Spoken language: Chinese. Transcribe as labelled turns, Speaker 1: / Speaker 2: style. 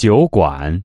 Speaker 1: 酒馆。